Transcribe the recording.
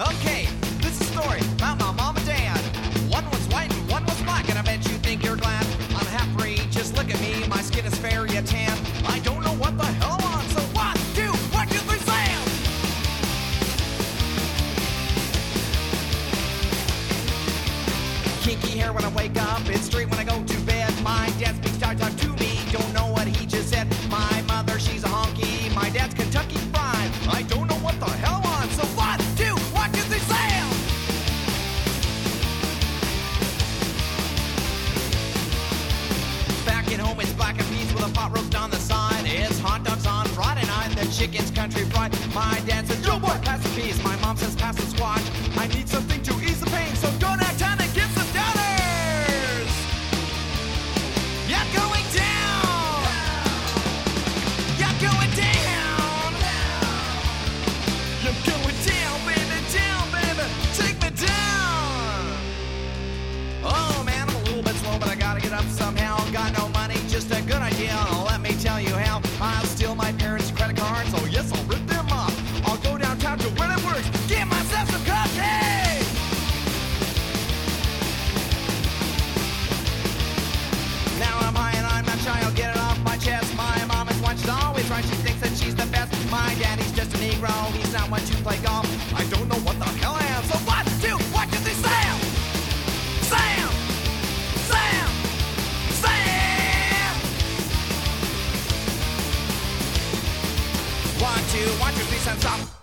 Okay, this is a story about my mom and dad. One was white and one was black, and I bet you think you're glad. I'm half breed, just look at me, my skin is very tan. I don't know what the hell I'm on, so one, two, three, slam! Kinky hair when I wake up, it's straight when I go pot roast on the side. It's hot dogs on Friday night, the chicken's country fried. My dad says, Joe boy, pass the peas. My mom says, pass the squash. I need something a. Let me tell you how. I'll steal my parents' credit cards. Oh yes, I'll rip them off. I'll go downtown to where it works. Get myself some cupcakes. Now I'm high and I'm not shy. I'll get it off my chest. My mom is one. She's always right. She thinks that she's the best. My daddy's just a Negro. He's not one to play golf. to watch your face and stop.